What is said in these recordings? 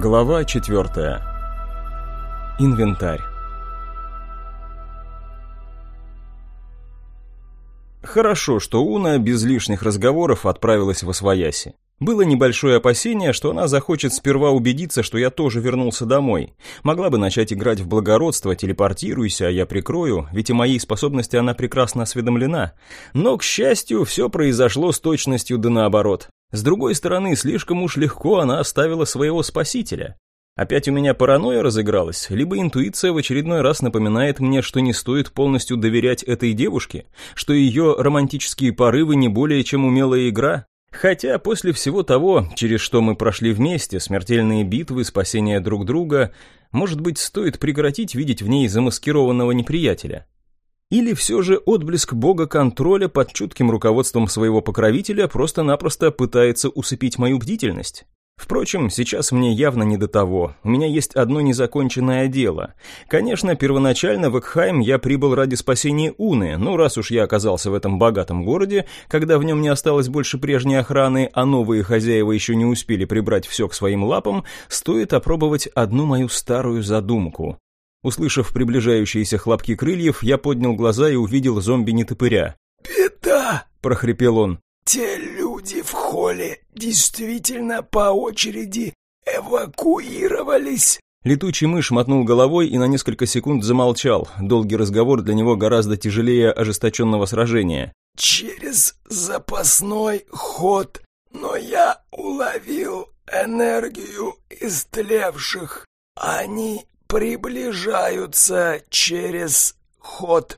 Глава 4. Инвентарь. Хорошо, что Уна без лишних разговоров отправилась в Освояси. Было небольшое опасение, что она захочет сперва убедиться, что я тоже вернулся домой. Могла бы начать играть в благородство, телепортируйся, а я прикрою, ведь о моей способности она прекрасно осведомлена. Но, к счастью, все произошло с точностью да наоборот. С другой стороны, слишком уж легко она оставила своего спасителя. Опять у меня паранойя разыгралась, либо интуиция в очередной раз напоминает мне, что не стоит полностью доверять этой девушке, что ее романтические порывы не более чем умелая игра. Хотя после всего того, через что мы прошли вместе, смертельные битвы, спасение друг друга, может быть, стоит прекратить видеть в ней замаскированного неприятеля. Или все же отблеск бога контроля под чутким руководством своего покровителя просто-напросто пытается усыпить мою бдительность? Впрочем, сейчас мне явно не до того. У меня есть одно незаконченное дело. Конечно, первоначально в Экхайм я прибыл ради спасения Уны, но раз уж я оказался в этом богатом городе, когда в нем не осталось больше прежней охраны, а новые хозяева еще не успели прибрать все к своим лапам, стоит опробовать одну мою старую задумку. Услышав приближающиеся хлопки крыльев, я поднял глаза и увидел зомби-нетопыря. «Беда!» — прохрипел он. «Те люди в холле действительно по очереди эвакуировались!» Летучий мышь мотнул головой и на несколько секунд замолчал. Долгий разговор для него гораздо тяжелее ожесточенного сражения. «Через запасной ход, но я уловил энергию истлевших. Они приближаются через ход.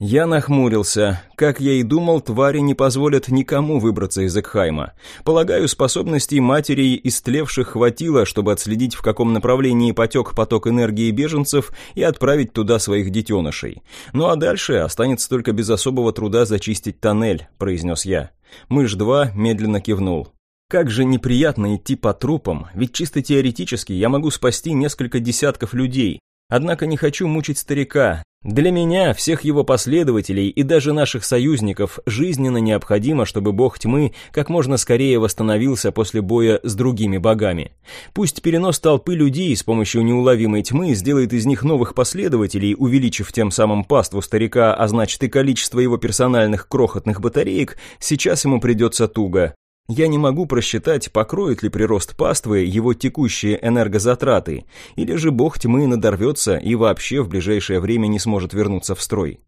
Я нахмурился. Как я и думал, твари не позволят никому выбраться из Экхайма. Полагаю, способностей матерей истлевших хватило, чтобы отследить, в каком направлении потек поток энергии беженцев и отправить туда своих детенышей. Ну а дальше останется только без особого труда зачистить тоннель, произнес я. Мышь-2 медленно кивнул. Как же неприятно идти по трупам, ведь чисто теоретически я могу спасти несколько десятков людей. Однако не хочу мучить старика. Для меня, всех его последователей и даже наших союзников жизненно необходимо, чтобы бог тьмы как можно скорее восстановился после боя с другими богами. Пусть перенос толпы людей с помощью неуловимой тьмы сделает из них новых последователей, увеличив тем самым паству старика, а значит и количество его персональных крохотных батареек, сейчас ему придется туго. Я не могу просчитать, покроет ли прирост паствы его текущие энергозатраты, или же бог тьмы надорвется и вообще в ближайшее время не сможет вернуться в строй.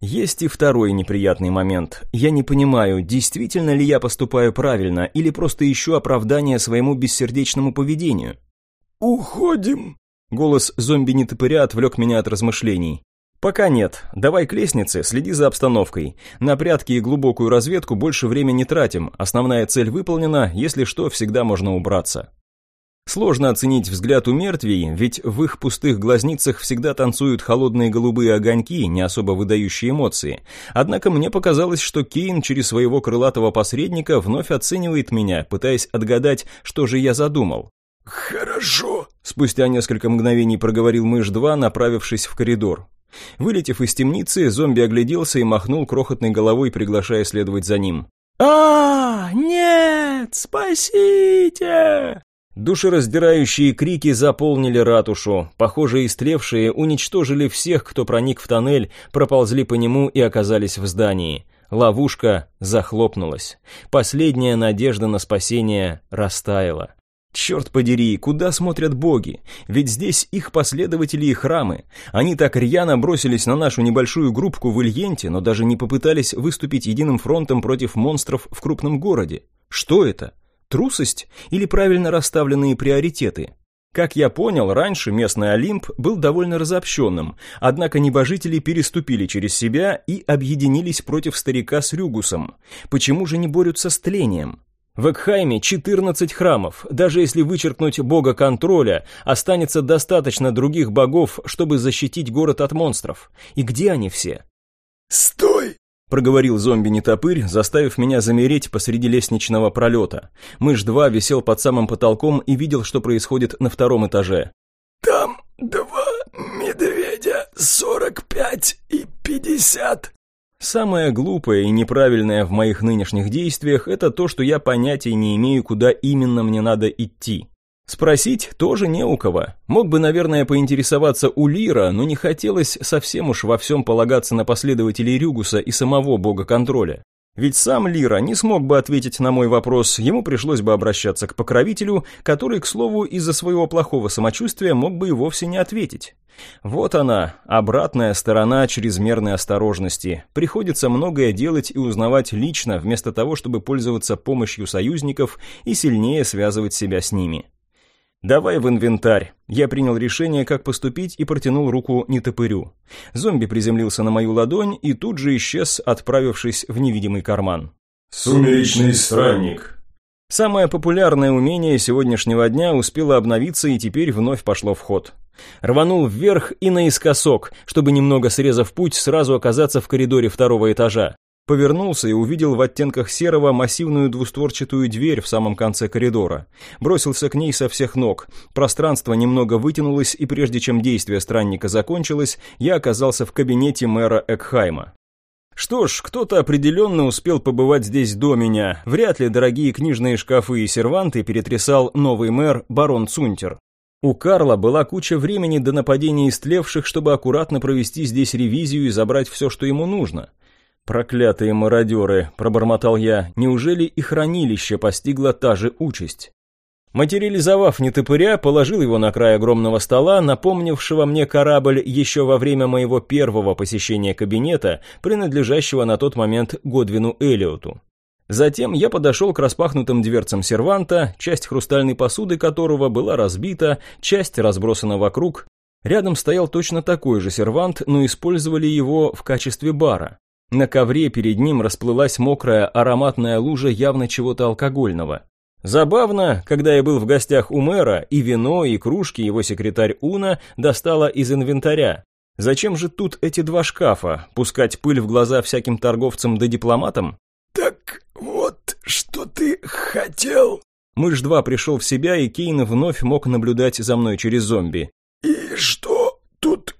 Есть и второй неприятный момент. Я не понимаю, действительно ли я поступаю правильно, или просто ищу оправдание своему бессердечному поведению. «Уходим!» Голос зомби-нетопыря отвлек меня от размышлений. «Пока нет. Давай к лестнице, следи за обстановкой. На прятки и глубокую разведку больше времени тратим. Основная цель выполнена, если что, всегда можно убраться». Сложно оценить взгляд у мертвей, ведь в их пустых глазницах всегда танцуют холодные голубые огоньки, не особо выдающие эмоции. Однако мне показалось, что Кейн через своего крылатого посредника вновь оценивает меня, пытаясь отгадать, что же я задумал. «Хорошо», — спустя несколько мгновений проговорил мышь-2, направившись в коридор. Вылетев из темницы, зомби огляделся и махнул крохотной головой, приглашая следовать за ним. а, Нет! Спасите!» Душераздирающие крики заполнили ратушу. Похоже, истревшие уничтожили всех, кто проник в тоннель, проползли по нему и оказались в здании. Ловушка захлопнулась. Последняя надежда на спасение растаяла. Черт подери, куда смотрят боги? Ведь здесь их последователи и храмы. Они так рьяно бросились на нашу небольшую группку в Ильенте, но даже не попытались выступить единым фронтом против монстров в крупном городе. Что это? Трусость или правильно расставленные приоритеты? Как я понял, раньше местный Олимп был довольно разобщенным, однако небожители переступили через себя и объединились против старика с Рюгусом. Почему же не борются с тлением? В Экхайме 14 храмов. Даже если вычеркнуть бога контроля, останется достаточно других богов, чтобы защитить город от монстров. И где они все? «Стой!» — проговорил зомби-нетопырь, заставив меня замереть посреди лестничного пролета. Мышь-2 висел под самым потолком и видел, что происходит на втором этаже. «Там два медведя, сорок пять и пятьдесят. Самое глупое и неправильное в моих нынешних действиях – это то, что я понятия не имею, куда именно мне надо идти. Спросить тоже не у кого. Мог бы, наверное, поинтересоваться у Лира, но не хотелось совсем уж во всем полагаться на последователей Рюгуса и самого бога контроля. Ведь сам Лира не смог бы ответить на мой вопрос, ему пришлось бы обращаться к покровителю, который, к слову, из-за своего плохого самочувствия мог бы и вовсе не ответить. Вот она, обратная сторона чрезмерной осторожности. Приходится многое делать и узнавать лично, вместо того, чтобы пользоваться помощью союзников и сильнее связывать себя с ними. «Давай в инвентарь». Я принял решение, как поступить, и протянул руку нетопырю. Зомби приземлился на мою ладонь и тут же исчез, отправившись в невидимый карман. «Сумеречный странник». Самое популярное умение сегодняшнего дня успело обновиться и теперь вновь пошло в ход. Рванул вверх и наискосок, чтобы немного срезав путь, сразу оказаться в коридоре второго этажа. Повернулся и увидел в оттенках серого массивную двустворчатую дверь в самом конце коридора. Бросился к ней со всех ног. Пространство немного вытянулось, и прежде чем действие странника закончилось, я оказался в кабинете мэра Экхайма. Что ж, кто-то определенно успел побывать здесь до меня. Вряд ли дорогие книжные шкафы и серванты перетрясал новый мэр барон Цунтер. У Карла была куча времени до нападения истлевших, чтобы аккуратно провести здесь ревизию и забрать все, что ему нужно. «Проклятые мародеры!» – пробормотал я. «Неужели и хранилище постигла та же участь?» Материализовав нетопыря, положил его на край огромного стола, напомнившего мне корабль еще во время моего первого посещения кабинета, принадлежащего на тот момент Годвину Элиоту. Затем я подошел к распахнутым дверцам серванта, часть хрустальной посуды которого была разбита, часть разбросана вокруг. Рядом стоял точно такой же сервант, но использовали его в качестве бара. На ковре перед ним расплылась мокрая ароматная лужа явно чего-то алкогольного. Забавно, когда я был в гостях у мэра, и вино, и кружки его секретарь Уна достала из инвентаря. Зачем же тут эти два шкафа? Пускать пыль в глаза всяким торговцам да дипломатам? «Так вот, что ты хотел?» Мышь 2 пришел в себя, и Кейн вновь мог наблюдать за мной через зомби. «И что тут брать?»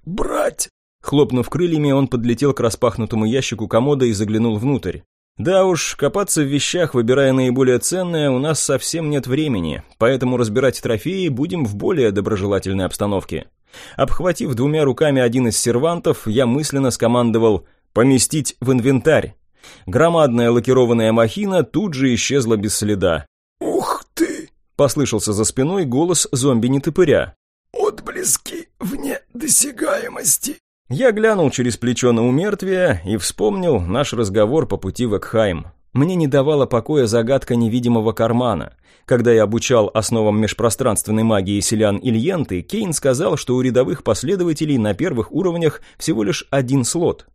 Хлопнув крыльями, он подлетел к распахнутому ящику комода и заглянул внутрь. Да уж, копаться в вещах, выбирая наиболее ценное, у нас совсем нет времени, поэтому разбирать трофеи будем в более доброжелательной обстановке. Обхватив двумя руками один из сервантов, я мысленно скомандовал «поместить в инвентарь». Громадная лакированная махина тут же исчезла без следа. «Ух ты!» – послышался за спиной голос зомби-нетопыря. «Отблески вне досягаемости!» Я глянул через плечо на умертвие и вспомнил наш разговор по пути в Экхайм. Мне не давала покоя загадка невидимого кармана. Когда я обучал основам межпространственной магии селян Ильенты, Кейн сказал, что у рядовых последователей на первых уровнях всего лишь один слот.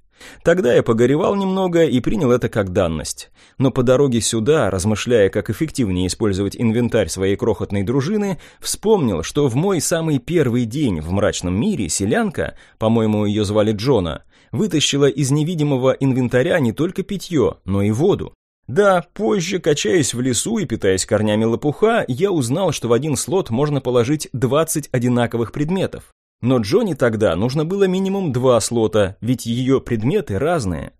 Тогда я погоревал немного и принял это как данность. Но по дороге сюда, размышляя, как эффективнее использовать инвентарь своей крохотной дружины, вспомнил, что в мой самый первый день в мрачном мире селянка, по-моему, ее звали Джона, вытащила из невидимого инвентаря не только питье, но и воду. Да, позже, качаясь в лесу и питаясь корнями лопуха, я узнал, что в один слот можно положить 20 одинаковых предметов. Но Джонни тогда нужно было минимум два слота, ведь ее предметы разные.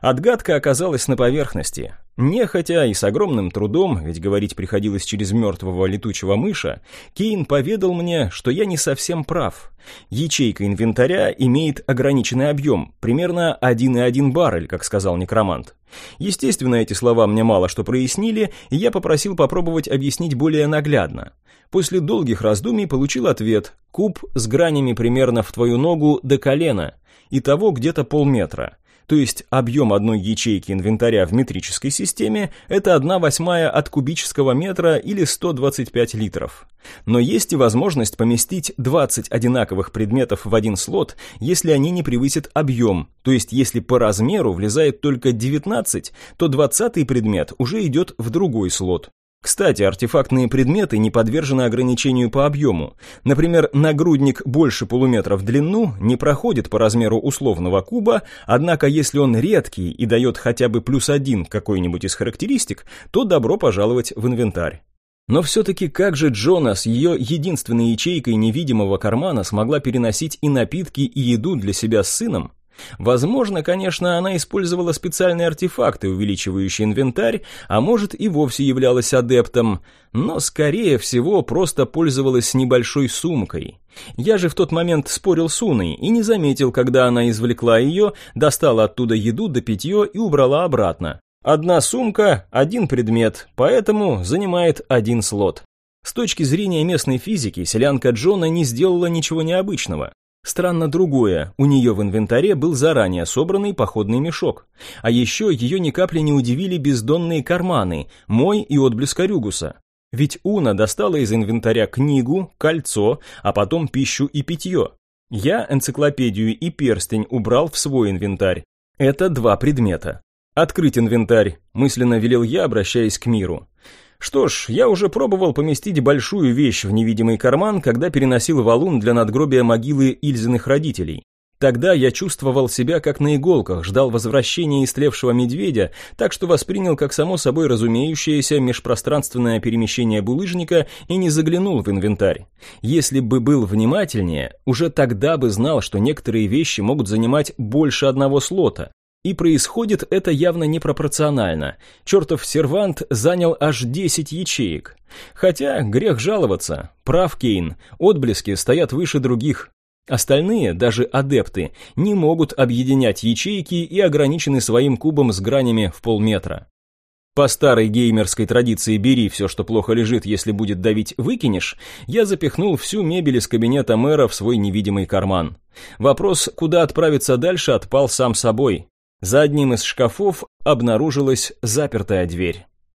Отгадка оказалась на поверхности. Нехотя и с огромным трудом, ведь говорить приходилось через мертвого летучего мыша, Кейн поведал мне, что я не совсем прав. Ячейка инвентаря имеет ограниченный объем, примерно 1,1 баррель, как сказал некромант. Естественно, эти слова мне мало что прояснили, и я попросил попробовать объяснить более наглядно. После долгих раздумий получил ответ – куб с гранями примерно в твою ногу до колена, и того где-то полметра – то есть объем одной ячейки инвентаря в метрической системе – это 1 восьмая от кубического метра или 125 литров. Но есть и возможность поместить 20 одинаковых предметов в один слот, если они не превысят объем, то есть если по размеру влезает только 19, то 20 предмет уже идет в другой слот. Кстати, артефактные предметы не подвержены ограничению по объему. Например, нагрудник больше полуметра в длину не проходит по размеру условного куба, однако если он редкий и дает хотя бы плюс один какой-нибудь из характеристик, то добро пожаловать в инвентарь. Но все-таки как же Джона с ее единственной ячейкой невидимого кармана смогла переносить и напитки, и еду для себя с сыном? Возможно, конечно, она использовала специальные артефакты, увеличивающие инвентарь, а может и вовсе являлась адептом, но, скорее всего, просто пользовалась небольшой сумкой. Я же в тот момент спорил с Уной и не заметил, когда она извлекла ее, достала оттуда еду до питье и убрала обратно. Одна сумка, один предмет, поэтому занимает один слот. С точки зрения местной физики, селянка Джона не сделала ничего необычного. Странно другое, у нее в инвентаре был заранее собранный походный мешок. А еще ее ни капли не удивили бездонные карманы, мой и отблеск Рюгуса. Ведь Уна достала из инвентаря книгу, кольцо, а потом пищу и питье. Я энциклопедию и перстень убрал в свой инвентарь. Это два предмета. «Открыть инвентарь», мысленно велел я, обращаясь к миру. Что ж, я уже пробовал поместить большую вещь в невидимый карман, когда переносил валун для надгробия могилы Ильзиных родителей. Тогда я чувствовал себя как на иголках, ждал возвращения истлевшего медведя, так что воспринял как само собой разумеющееся межпространственное перемещение булыжника и не заглянул в инвентарь. Если бы был внимательнее, уже тогда бы знал, что некоторые вещи могут занимать больше одного слота. И происходит это явно непропорционально. Чертов сервант занял аж 10 ячеек. Хотя грех жаловаться. Прав Кейн, отблески стоят выше других. Остальные, даже адепты, не могут объединять ячейки и ограничены своим кубом с гранями в полметра. По старой геймерской традиции «бери все, что плохо лежит, если будет давить, выкинешь», я запихнул всю мебель из кабинета мэра в свой невидимый карман. Вопрос, куда отправиться дальше, отпал сам собой. За одним из шкафов обнаружилась запертая дверь.